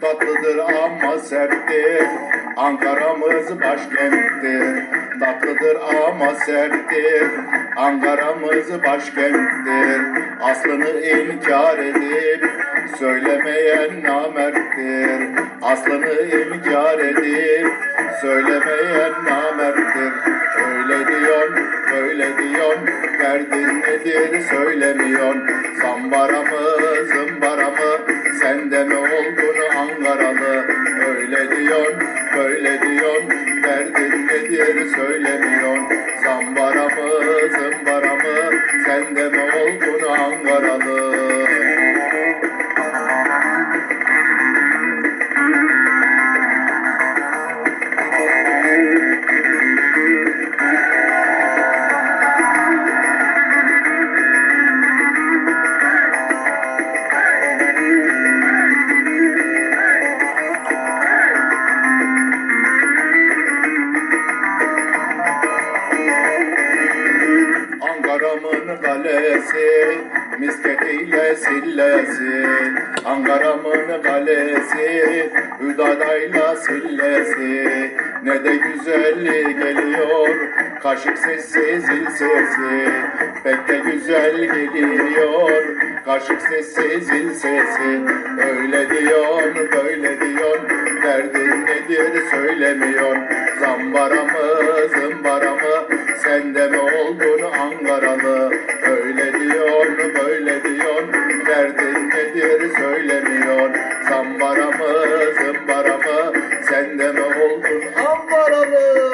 Tatlıdır ama serttir Ankara'mız başkenttir Tatlıdır ama serttir. Ankara'mız başkenttir Aslını inkar edip Söylemeyen namerttir. Aslını inkar edip Söylemeyen namerttir. Öyle diyorsun, böyle diyorsun Derdin nedir söylemiyorsun Zambara mı, zımbara mı Sende mi olduğunu Ankaralı. Öyle diyorsun, böyle diyorsun Derdin nedir söylemiyorsun Zambara mı, zımbara mı Sende mi olduğunu Ankaralı Ankara'mın kalesi misketiyle sillesi Ankara'mın kalesi Hüdadayla sillesi. Ne de güzelliği geliyor Kaşık sesi zil sesi. Pek de güzel geliyor Kaşık sesi zil sesi. Öyle diyorsun böyle diyorsun Derdin nedir söylemiyorsun. Zambara mı sen de mi oldun Ankaralı? Öyle diyor, böyle diyor, derdin nedir söylemiyor. Zambara mı, zımbara mı, sen de mi oldun Ankaralı?